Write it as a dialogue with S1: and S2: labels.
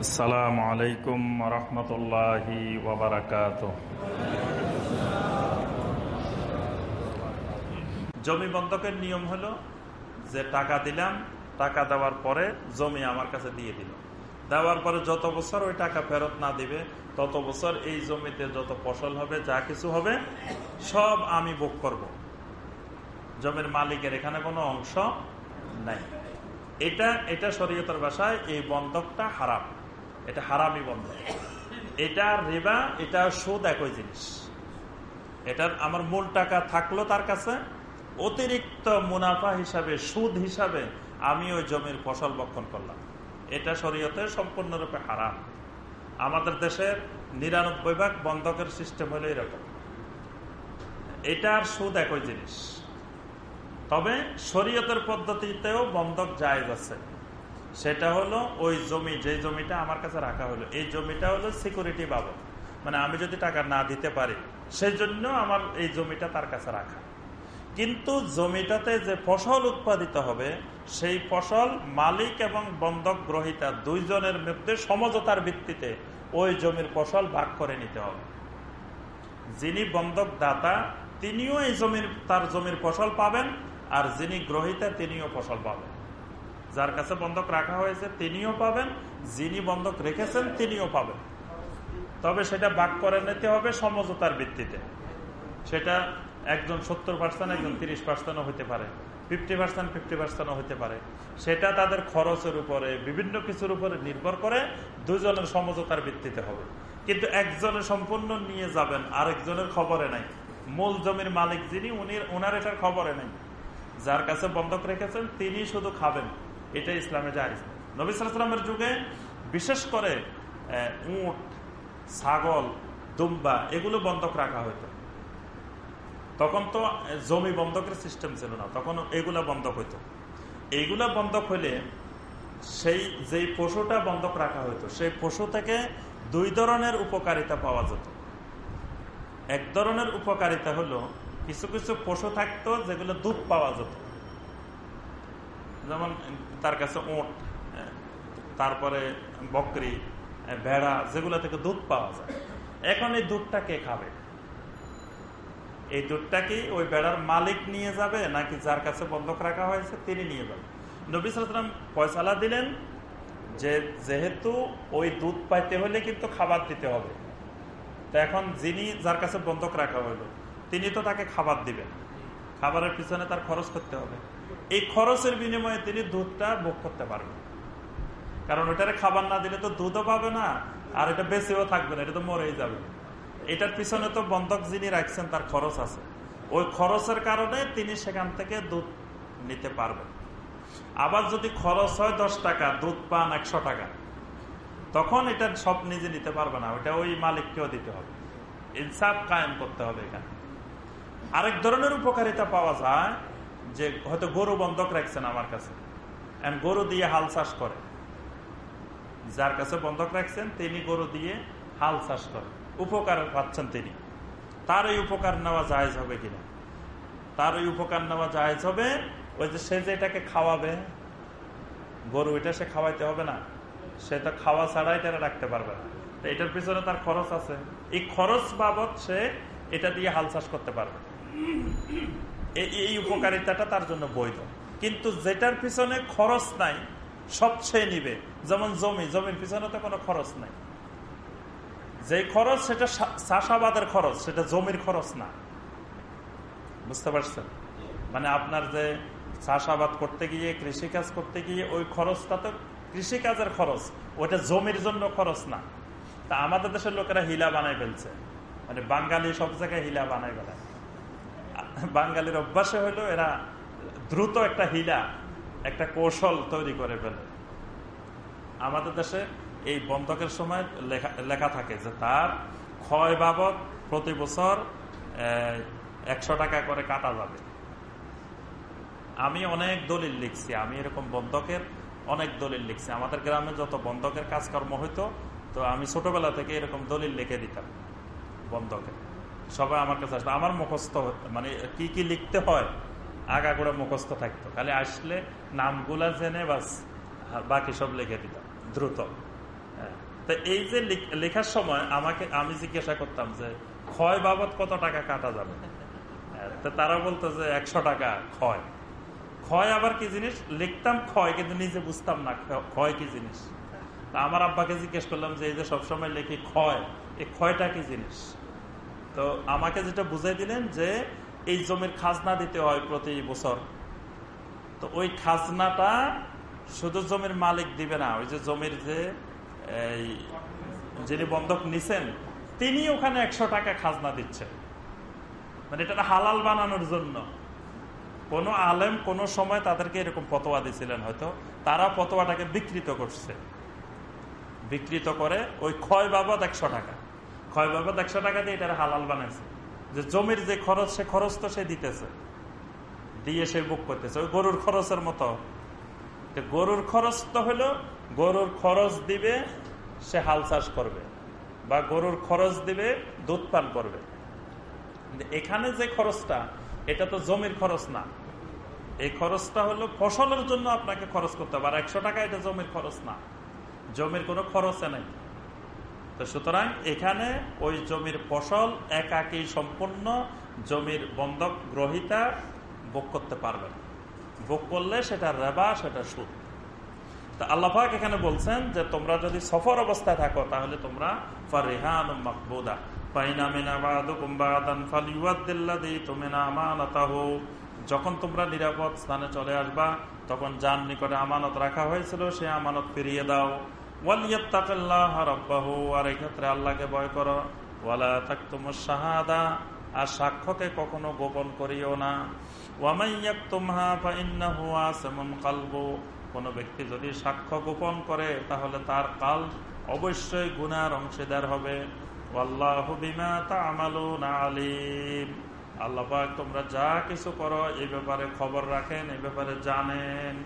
S1: আসসালামু আলাইকুম রহমতুল্লাহি জমি বন্ধকের নিয়ম হলো যে টাকা দিলাম, টাকা দেওয়ার পরে জমি আমার কাছে দিয়ে দিল। দেওয়ার পরে যত বছর ওই টাকা ফেরত না দিবে, তত বছর এই জমিতে যত ফসল হবে, যা কিছু হবে, সব আমি ভোগ করব। জমির মালিকের এখানে কোনো অংশ নাই। এটা এটা শরীয়তের ভাষায় এই বন্ধকটা হারাম। এটা হারামি বন্ধক এটা রেবা, এটা সুদ একই জিনিস। এটার আমার মূল টাকা থাকল তার কাছে। অতিরিক্ত মুনাফা হিসাবে, সুদ হিসাবে আমি ওই জমির ফসল বক্ষণ করলাম। এটা শরীয়তে সম্পূর্ণরূপে হারাম। আমাদের দেশের নিরানব্বই ভাগ বন্ধকের সিস্টেম হলো এরকম। এটার সুদ একই জিনিস। তবে শরীয়তের পদ্ধতিতেও বন্ধক জায়গ আছে। সেটা হলো ওই জমি যে জমিটা আমার কাছে রাখা হলো। এই জমিটা হলো সিকিউরিটি বাবদ। মানে আমি যদি টাকা না দিতে পারি সেই জন্য আমার এই জমিটা তার কাছে রাখা। কিন্তু জমিটাতে যে ফসল উৎপাদিত হবে, সেই ফসল মালিক এবং বন্ধক গ্রহিতা দুইজনের মধ্যে সমঝোতার ভিত্তিতে ওই জমির ফসল ভাগ করে নিতে হবে। যিনি বন্ধক দাতা, তিনিও এই জমির, তার জমির ফসল পাবেন, আর যিনি গ্রহিতা, তিনিও ফসল পাবেন। যার কাছে বন্ধক রাখা হয়েছে তিনিও পাবেন, যিনি বন্ধক রেখেছেন তিনিও পাবেন। তবে সেটা ভাগ করে নিতে হবে সমঝোতার ভিত্তিতে। সেটা একজন সত্তর পার্সেন্ট একজন তিরিশ পার্সেন্টও হতে পারে। ফিফটি পার্সেন্ট ফিফটি পার্সেন্টও হতে পারে। সেটা তাদের খরচের উপরে, বিভিন্ন কিছুর উপরে নির্ভর করে দুজনের সমঝোতার ভিত্তিতে হবে। কিন্তু একজনের সম্পূর্ণ নিয়ে যাবেন, আরেকজনের খবরে নাই। মূল জমির মালিক যিনি, উনি ওনার এটার খবরে নাই। যার কাছে বন্ধক রেখেছেন, তিনি শুধু খাবেন। এটা ইসলামে যায় নবী সালামের যুগে বিশেষ করে উট, ছাগল, দুম্বা এগুলো বন্ধক রাখা হইতো। তখন তো জমি বন্ধকের সিস্টেম ছিল না, তখন এগুলা বন্ধক হইতো। এইগুলা বন্ধক হইলে সেই, যেই পশুটা বন্ধক রাখা হইতো, সেই পশু থেকে দুই ধরনের উপকারিতা পাওয়া যেত। এক ধরনের উপকারিতা হলো, কিছু কিছু পশু থাকতো যেগুলো দুধ পাওয়া যেত। যেমন তার কাছে ওট তারপরে বকরি ভেড়া, যেগুলো থেকে দুধ পাওয়া যায়। এখন এই দুধটা কে খাবে? এই দুধটা কি ওই বেড়ার মালিক নিয়ে যাবে, নাকি যার কাছে বন্ধক রাখা হয়েছে তিনি নিয়ে যাবে? নবী সালাম পয়সালা দিলেন যে, যেহেতু ওই দুধ পাইতে হলে কিন্তু খাবার দিতে হবে। তো এখন যিনি যার কাছে বন্ধক রাখা হইল, তিনি তো তাকে খাবার দিবেন। খাবারের পিছনে তার খরচ করতে হবে। এই খরচের বিনিময়ে তিনি দুধটা ভোগ করতে পারবেন। কারণ ওটারে খাবার না দিলে তো দুধও পাবে না, আর এটা বেঁচেও থাকবে না, এটা তো মরেই যাবে। এটার পিছনে তো বন্ধক যিনি রাখছেন, তার খরচ আছে। ওই খরচের কারণে তিনি সেখান থেকে দুধ নিতে পারবেন। আবার যদি খরচ হয় দশ টাকা, দুধ পান একশো টাকা, তখন এটা সব নিজে নিতে পারবে না ওটা ওই মালিককেও দিতে হবে। ইনসাফ কায়েম করতে হবে এখানে। আরেক ধরনের উপকারিতা পাওয়া যায় যে হয়তো গরু বন্ধক রাখছেন আমার কাছে। গরু দিয়ে হাল চাষ করে। যার কাছে বন্ধক রাখছেন, তিনি গরু দিয়ে হাল চাষ করে। উপকার পাচ্ছেন তিনি। তার এই উপকার নেওয়া জায়জ হবে কিনা? তার ওই উপকার নেওয়া জায়জ হবে ওই যে সে যে এটাকে খাওয়াবে, গরু এটা সে খাওয়াইতে হবে না। সে তো খাওয়া ছাড়াই তারা রাখতে পারবে না। তো এটার পিছনে তার খরচ আছে। এই খরচ বাবদ সে এটা দিয়ে হাল চাষ করতে পারবে। এই উপকারিতাটা তার জন্য বৈধ। কিন্তু যেটার পিছনে খরচ নাই সব সে নিবে। যেমন জমি, জমির পিছনে তো কোনো খরচ নাই। যে খরচ সেটা চাষাবাদের খরচ, সেটা জমির খরচ না। বুঝতে পারছেন? মানে আপনার যে চাষাবাদ করতে গিয়ে, কৃষিকাজ করতে গিয়ে, ওই খরচটা তো কৃষিকাজের খরচ, ওইটা জমির জন্য খরচ না। তা আমাদের দেশের লোকেরা হিলা বানাই ফেলছে। মানে বাঙালি সব জায়গায় হিলা বানাই বেড়ায় বাঙালির অভ্যাসে হইল এরা দ্রুত একটা হিলা, একটা কৌশল তৈরি করে ফেলে। আমাদের দেশে এই বন্ধকের সময় লেখা থাকে যে তার ক্ষয় বাবদ প্রতি বছর একশো টাকা করে কাটা যাবে। আমি অনেক দলিল লিখছি, আমি এরকম বন্ধকের অনেক দলিল লিখছি। আমাদের গ্রামে যত বন্ধকের কাজকর্ম হইতো, তো আমি ছোটবেলা থেকে এরকম দলিল লিখে দিতাম বন্ধকের সবাই আমার কাছে আসতো আমার মুখস্থ মানে কি কি লিখতে হয় আগাগোড়া মুখস্থ থাকতো। খালি আসলে নামগুলা জেনে বাস বাকি সব লিখে দিতাম দ্রুত। হ্যাঁ। তো এই যে লেখার সময় আমাকে আমি জিজ্ঞাসা করতাম যে ক্ষয় বাবদ কত টাকা কাটা যাবে? হ্যাঁ, তারা বলতো যে একশো টাকা ক্ষয়। ক্ষয় আবার কি জিনিস? লিখতাম ক্ষয় কিন্তু নিজে বুঝতাম না ক্ষয় কি জিনিস। আমার আব্বাকে জিজ্ঞেস করলাম যে এই যে সবসময় লেখি ক্ষয় এই ক্ষয়টা কি জিনিস? তো আমাকে যেটা বুঝাই দিলেন যে এই জমির খাজনা দিতে হয় প্রতি বছর। তো ওই খাজনাটা শুধু জমির মালিক দিবে না, ওই যে জমির যে, এই যিনি বন্ধক নিছেন, তিনি ওখানে একশো টাকা খাজনা দিচ্ছেন। মানে এটা হালাল বানানোর জন্য। কোন আলেম কোন সময় তাদেরকে এরকম ফতোয়া দিছিলেন হয়তো, তারা ফতোয়াটাকে বিকৃত করছে। বিকৃত করে ওই ক্ষয় বাবদ একশো টাকা। ক্ষয় বাবদ একশো টাকা দিয়ে এটা হালাল বানাইছে। যে জমির যে খরচ, সে খরচ তো সে দিতেছে। দিয়ে সে বুক করতেছে। ওই গরুর খরচের মতো। গরুর খরচ তো হলো, গরুর খরচ দিবে, সে হাল চাষ করবে। বা গরুর খরচ দিবে, দুধ পান করবে। এখানে যে খরচটা, এটা তো জমির খরচ না। এই খরচটা হলো ফসলের জন্য আপনাকে খরচ করতে হবে। আর একশো টাকা এটা জমির খরচ না। জমির কোনো খরচে নেই। তো সুতরাং এখানে ওই জমির ফসল একাকি সম্পূর্ণ জমির বন্ধক গ্রহিতা ভোগ করতে পারবে ভোগ করলে সেটা রেবা, সেটা সুদ। তা আল্লাহাক এখানে বলছেন যে তোমরা যদি সফর অবস্থায় থাকো, তাহলে তোমরা মকবুদা। যখন তোমরা নিরাপদ স্থানে চলে আসবা, তখন যার নিকটে আমানত রাখা হয়েছিল, সে আমানত ফিরিয়ে দাও। আর এক্ষেত্রে আল্লাহকে ভয় ওয়ালা আর সাক্ষ্যকে কখনো গোপন করিও না। কোন ব্যক্তি যদি সাক্ষ্য গোপন করে, তাহলে তার কাল অবশ্যই গুনার অংশীদার হবে। আল্লাহ তোমরা যা কিছু করো এই ব্যাপারে খবর রাখেন এই ব্যাপারে জানেন।